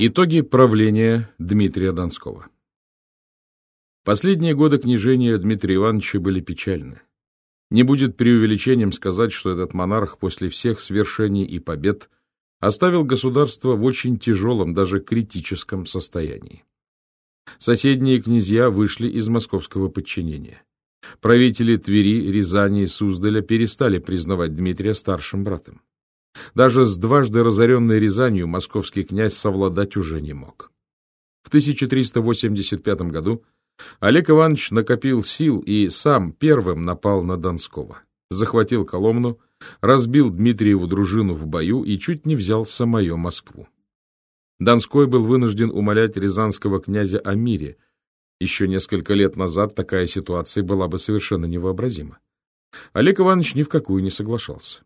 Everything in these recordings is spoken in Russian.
Итоги правления Дмитрия Донского Последние годы княжения Дмитрия Ивановича были печальны. Не будет преувеличением сказать, что этот монарх после всех свершений и побед оставил государство в очень тяжелом, даже критическом состоянии. Соседние князья вышли из московского подчинения. Правители Твери, Рязани и Суздаля перестали признавать Дмитрия старшим братом. Даже с дважды разоренной Рязанью московский князь совладать уже не мог. В 1385 году Олег Иванович накопил сил и сам первым напал на Донского, захватил Коломну, разбил Дмитриеву дружину в бою и чуть не взял самую Москву. Донской был вынужден умолять рязанского князя о мире. Еще несколько лет назад такая ситуация была бы совершенно невообразима. Олег Иванович ни в какую не соглашался.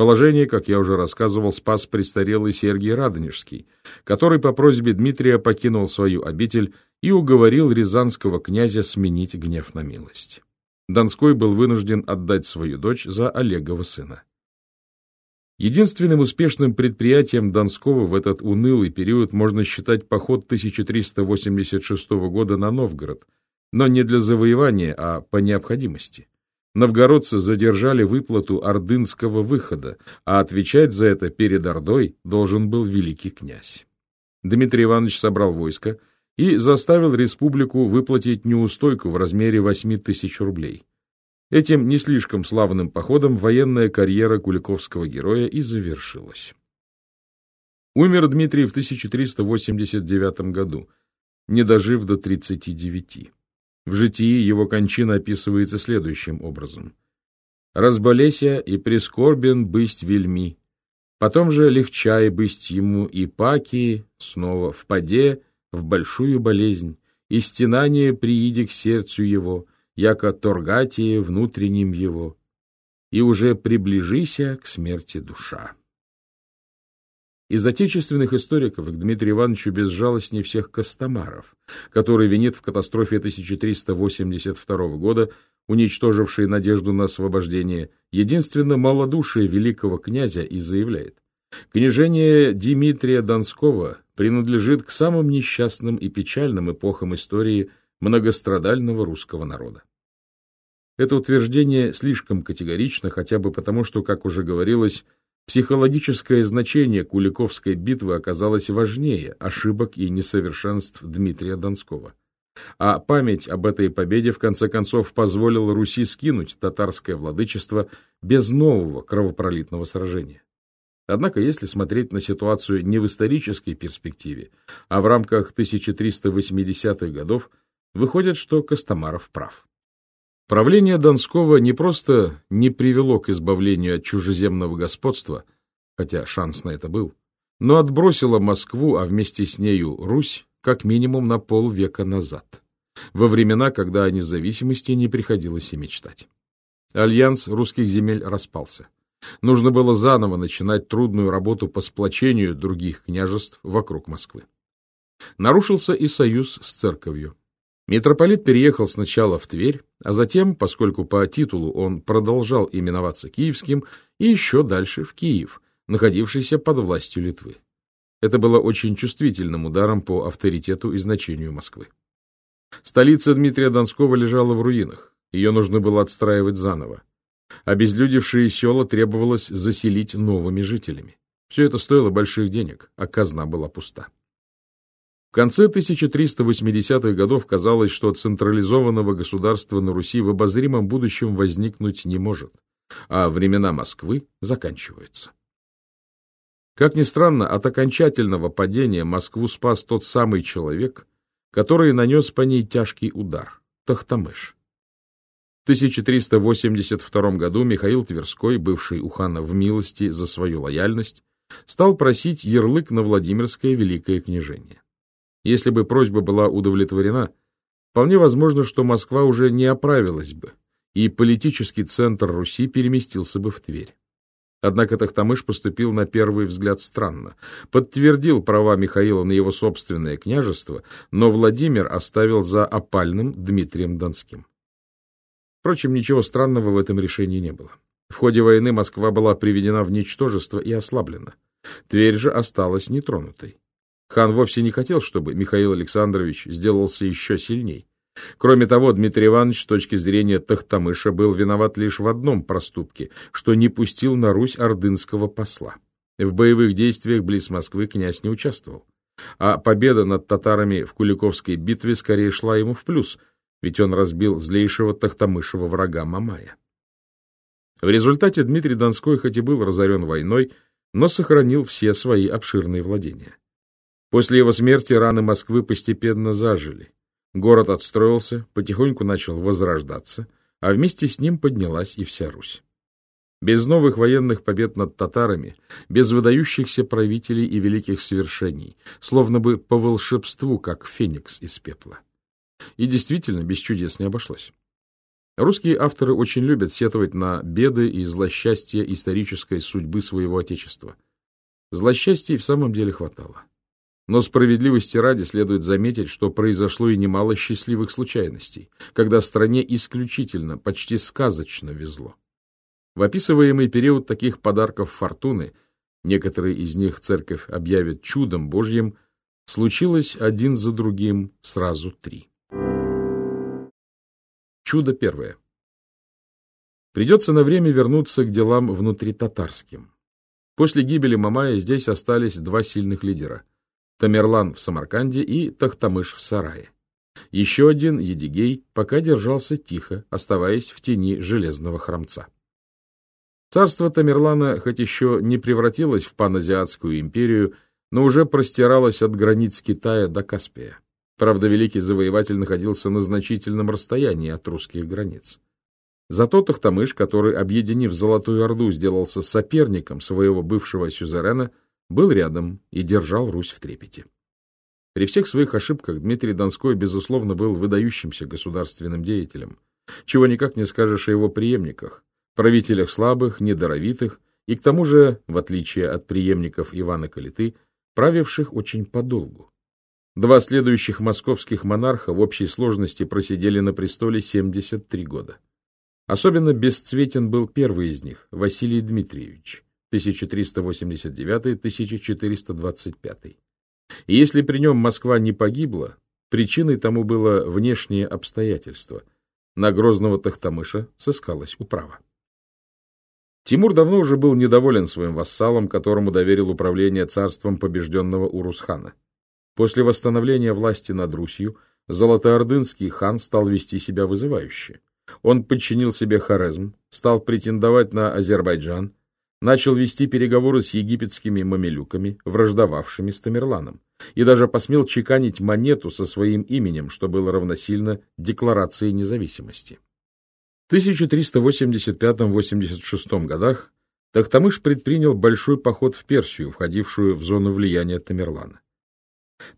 Положение, как я уже рассказывал, спас престарелый Сергий Радонежский, который по просьбе Дмитрия покинул свою обитель и уговорил рязанского князя сменить гнев на милость. Донской был вынужден отдать свою дочь за Олегова сына. Единственным успешным предприятием Донского в этот унылый период можно считать поход 1386 года на Новгород, но не для завоевания, а по необходимости. Новгородцы задержали выплату ордынского выхода, а отвечать за это перед Ордой должен был великий князь. Дмитрий Иванович собрал войско и заставил республику выплатить неустойку в размере 8 тысяч рублей. Этим не слишком славным походом военная карьера куликовского героя и завершилась. Умер Дмитрий в 1389 году, не дожив до 39. В житии его кончина описывается следующим образом. «Разболеся и прискорбен бысть вельми, потом же легчай бысть ему и паки, снова впаде в большую болезнь, и стенание прииди к сердцу его, яко торгатие внутренним его, и уже приближися к смерти душа». Из отечественных историков к Дмитрию Ивановичу безжалостней всех Костомаров, который винит в катастрофе 1382 года, уничтожившей надежду на освобождение, единственно малодушие великого князя и заявляет, княжение Дмитрия Донского принадлежит к самым несчастным и печальным эпохам истории многострадального русского народа. Это утверждение слишком категорично, хотя бы потому, что, как уже говорилось, Психологическое значение Куликовской битвы оказалось важнее ошибок и несовершенств Дмитрия Донского. А память об этой победе в конце концов позволила Руси скинуть татарское владычество без нового кровопролитного сражения. Однако, если смотреть на ситуацию не в исторической перспективе, а в рамках 1380-х годов, выходит, что Костомаров прав. Правление Донского не просто не привело к избавлению от чужеземного господства, хотя шанс на это был, но отбросило Москву, а вместе с нею Русь, как минимум на полвека назад, во времена, когда о независимости не приходилось и мечтать. Альянс русских земель распался. Нужно было заново начинать трудную работу по сплочению других княжеств вокруг Москвы. Нарушился и союз с церковью. Митрополит переехал сначала в Тверь, а затем, поскольку по титулу он продолжал именоваться Киевским, и еще дальше в Киев, находившийся под властью Литвы. Это было очень чувствительным ударом по авторитету и значению Москвы. Столица Дмитрия Донского лежала в руинах, ее нужно было отстраивать заново. Обезлюдевшие села требовалось заселить новыми жителями. Все это стоило больших денег, а казна была пуста. В конце 1380-х годов казалось, что централизованного государства на Руси в обозримом будущем возникнуть не может, а времена Москвы заканчиваются. Как ни странно, от окончательного падения Москву спас тот самый человек, который нанес по ней тяжкий удар – Тахтамыш. В 1382 году Михаил Тверской, бывший у хана в милости за свою лояльность, стал просить ярлык на Владимирское Великое княжение. Если бы просьба была удовлетворена, вполне возможно, что Москва уже не оправилась бы, и политический центр Руси переместился бы в Тверь. Однако Тахтамыш поступил на первый взгляд странно. Подтвердил права Михаила на его собственное княжество, но Владимир оставил за опальным Дмитрием Донским. Впрочем, ничего странного в этом решении не было. В ходе войны Москва была приведена в ничтожество и ослаблена. Тверь же осталась нетронутой. Хан вовсе не хотел, чтобы Михаил Александрович сделался еще сильней. Кроме того, Дмитрий Иванович с точки зрения Тахтамыша был виноват лишь в одном проступке, что не пустил на Русь ордынского посла. В боевых действиях близ Москвы князь не участвовал. А победа над татарами в Куликовской битве скорее шла ему в плюс, ведь он разбил злейшего Тахтамышева врага Мамая. В результате Дмитрий Донской хоть и был разорен войной, но сохранил все свои обширные владения. После его смерти раны Москвы постепенно зажили. Город отстроился, потихоньку начал возрождаться, а вместе с ним поднялась и вся Русь. Без новых военных побед над татарами, без выдающихся правителей и великих свершений, словно бы по волшебству, как феникс из пепла. И действительно, без чудес не обошлось. Русские авторы очень любят сетовать на беды и злосчастья исторической судьбы своего Отечества. Злосчастья в самом деле хватало. Но справедливости ради следует заметить, что произошло и немало счастливых случайностей, когда стране исключительно, почти сказочно везло. В описываемый период таких подарков фортуны, некоторые из них церковь объявит чудом Божьим, случилось один за другим сразу три. Чудо первое. Придется на время вернуться к делам внутри татарским. После гибели Мамая здесь остались два сильных лидера Тамерлан в Самарканде и Тахтамыш в Сарае. Еще один, Едигей, пока держался тихо, оставаясь в тени железного храмца. Царство Тамерлана хоть еще не превратилось в паназиатскую империю, но уже простиралось от границ Китая до Каспия. Правда, великий завоеватель находился на значительном расстоянии от русских границ. Зато Тохтамыш, который, объединив Золотую Орду, сделался соперником своего бывшего сюзерена, был рядом и держал Русь в трепете. При всех своих ошибках Дмитрий Донской, безусловно, был выдающимся государственным деятелем, чего никак не скажешь о его преемниках, правителях слабых, недоровитых и, к тому же, в отличие от преемников Ивана Калиты, правивших очень подолгу. Два следующих московских монарха в общей сложности просидели на престоле 73 года. Особенно бесцветен был первый из них, Василий Дмитриевич, 1389-1425. И если при нем Москва не погибла, причиной тому было внешнее обстоятельство. На грозного Тахтамыша сыскалась управа. Тимур давно уже был недоволен своим вассалом, которому доверил управление царством побежденного Урусхана. После восстановления власти над Русью Золотоордынский хан стал вести себя вызывающе. Он подчинил себе Хорезм, стал претендовать на Азербайджан, начал вести переговоры с египетскими мамилюками, враждовавшими с Тамерланом, и даже посмел чеканить монету со своим именем, что было равносильно декларации независимости. В 1385-86 годах Тахтамыш предпринял большой поход в Персию, входившую в зону влияния Тамерлана.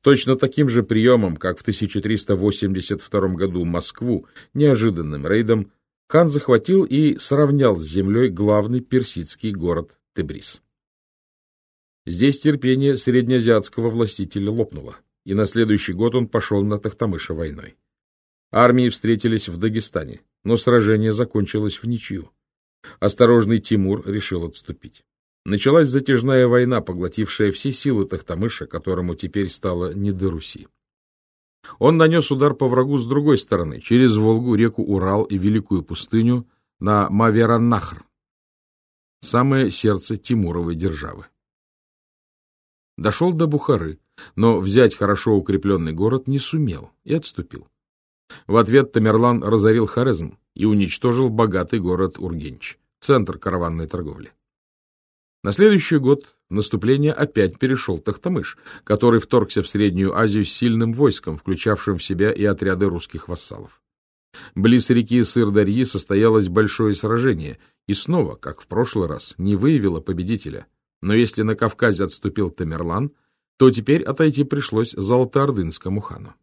Точно таким же приемом, как в 1382 году Москву, неожиданным рейдом, хан захватил и сравнял с землей главный персидский город Тебрис. Здесь терпение среднеазиатского властителя лопнуло, и на следующий год он пошел на Тахтамыша войной. Армии встретились в Дагестане, но сражение закончилось в ничью. Осторожный Тимур решил отступить. Началась затяжная война, поглотившая все силы Тахтамыша, которому теперь стало не до Руси. Он нанес удар по врагу с другой стороны, через Волгу, реку Урал и Великую пустыню на Мавераннахр, самое сердце Тимуровой державы. Дошел до Бухары, но взять хорошо укрепленный город не сумел и отступил. В ответ Тамерлан разорил Хорезм и уничтожил богатый город Ургенч, центр караванной торговли. На следующий год наступление опять перешел Тахтамыш, который вторгся в Среднюю Азию с сильным войском, включавшим в себя и отряды русских вассалов. Близ реки Сырдарьи состоялось большое сражение, и снова, как в прошлый раз, не выявило победителя. Но если на Кавказе отступил Тамерлан, то теперь отойти пришлось Золотоордынскому хану.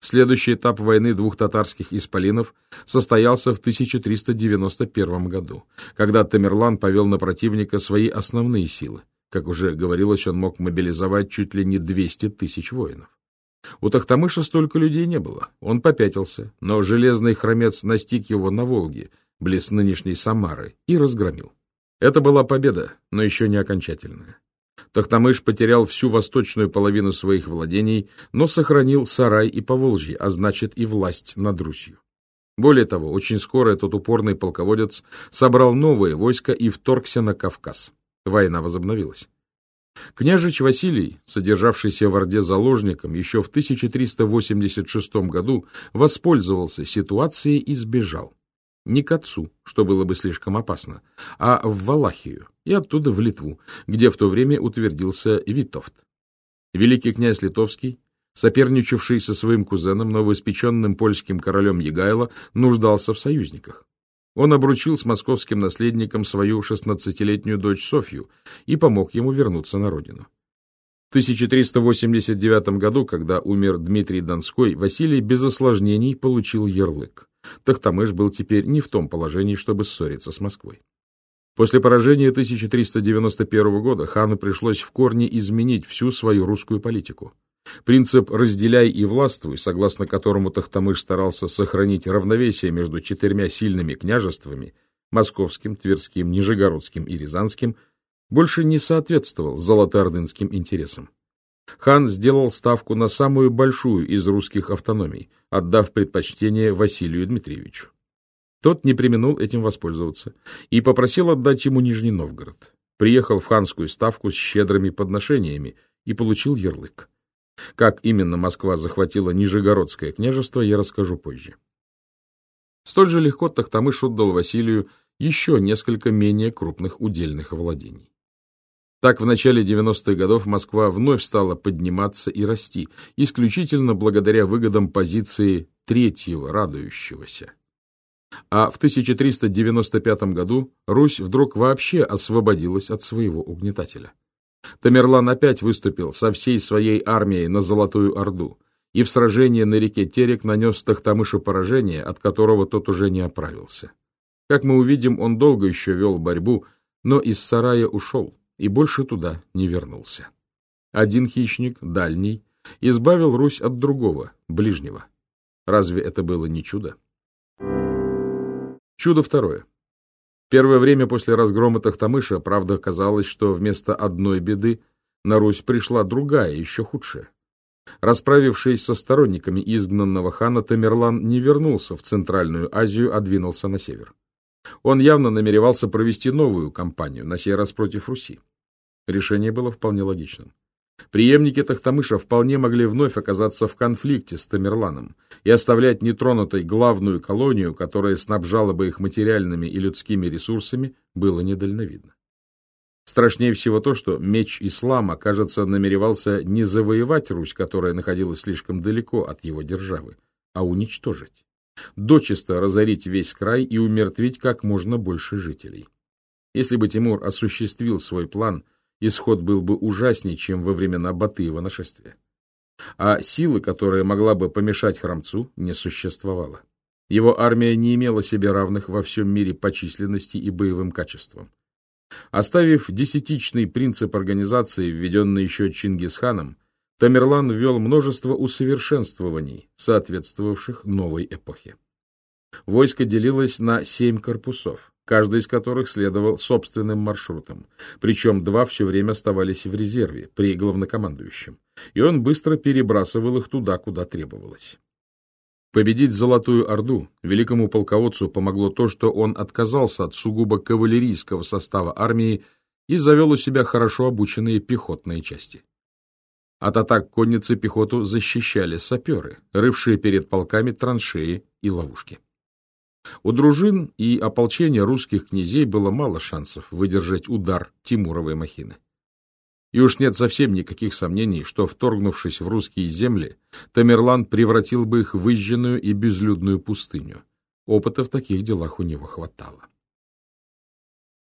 Следующий этап войны двух татарских исполинов состоялся в 1391 году, когда Тамерлан повел на противника свои основные силы. Как уже говорилось, он мог мобилизовать чуть ли не 200 тысяч воинов. У Тахтамыша столько людей не было. Он попятился, но железный хромец настиг его на Волге, близ нынешней Самары, и разгромил. Это была победа, но еще не окончательная. Тахтамыш потерял всю восточную половину своих владений, но сохранил Сарай и Поволжье, а значит и власть над Русью. Более того, очень скоро этот упорный полководец собрал новые войска и вторгся на Кавказ. Война возобновилась. Княжич Василий, содержавшийся в Орде заложником, еще в 1386 году воспользовался ситуацией и сбежал. Не к отцу, что было бы слишком опасно, а в Валахию и оттуда в Литву, где в то время утвердился Витовт. Великий князь Литовский, соперничавший со своим кузеном, новоиспеченным польским королем Егайло, нуждался в союзниках. Он обручил с московским наследником свою шестнадцатилетнюю дочь Софью и помог ему вернуться на родину. В 1389 году, когда умер Дмитрий Донской, Василий без осложнений получил ярлык. Тахтамыш был теперь не в том положении, чтобы ссориться с Москвой. После поражения 1391 года хану пришлось в корне изменить всю свою русскую политику. Принцип «разделяй и властвуй», согласно которому Тахтамыш старался сохранить равновесие между четырьмя сильными княжествами – московским, тверским, нижегородским и рязанским – больше не соответствовал золотоордынским интересам. Хан сделал ставку на самую большую из русских автономий, отдав предпочтение Василию Дмитриевичу. Тот не применул этим воспользоваться и попросил отдать ему Нижний Новгород. Приехал в ханскую ставку с щедрыми подношениями и получил ярлык. Как именно Москва захватила Нижегородское княжество, я расскажу позже. Столь же легко Тахтамыш отдал Василию еще несколько менее крупных удельных владений. Так, в начале 90-х годов Москва вновь стала подниматься и расти, исключительно благодаря выгодам позиции третьего радующегося. А в 1395 году Русь вдруг вообще освободилась от своего угнетателя. Тамерлан опять выступил со всей своей армией на Золотую Орду, и в сражении на реке Терек нанес Тахтамышу поражение, от которого тот уже не оправился. Как мы увидим, он долго еще вел борьбу, но из сарая ушел и больше туда не вернулся. Один хищник, дальний, избавил Русь от другого, ближнего. Разве это было не чудо? Чудо второе. Первое время после разгрома Тахтамыша, правда, казалось, что вместо одной беды на Русь пришла другая, еще худшая. Расправившись со сторонниками изгнанного хана, Тамерлан не вернулся в Центральную Азию, а двинулся на север. Он явно намеревался провести новую кампанию, на сей раз против Руси. Решение было вполне логичным. Приемники Тахтамыша вполне могли вновь оказаться в конфликте с Тамерланом и оставлять нетронутой главную колонию, которая снабжала бы их материальными и людскими ресурсами, было недальновидно. Страшнее всего то, что меч ислама, кажется, намеревался не завоевать Русь, которая находилась слишком далеко от его державы, а уничтожить. Дочисто разорить весь край и умертвить как можно больше жителей. Если бы Тимур осуществил свой план – исход был бы ужаснее, чем во времена Батыева нашествия. А силы, которая могла бы помешать Храмцу, не существовало. Его армия не имела себе равных во всем мире по численности и боевым качествам. Оставив десятичный принцип организации, введенный еще Чингисханом, Тамерлан ввел множество усовершенствований, соответствовавших новой эпохе. Войско делилось на семь корпусов, каждый из которых следовал собственным маршрутом, причем два все время оставались в резерве при главнокомандующем, и он быстро перебрасывал их туда, куда требовалось. Победить Золотую Орду великому полководцу помогло то, что он отказался от сугубо кавалерийского состава армии и завел у себя хорошо обученные пехотные части. От атак конницы пехоту защищали саперы, рывшие перед полками траншеи и ловушки. У дружин и ополчения русских князей было мало шансов выдержать удар Тимуровой махины. И уж нет совсем никаких сомнений, что, вторгнувшись в русские земли, Тамерлан превратил бы их в выжженную и безлюдную пустыню. Опыта в таких делах у него хватало.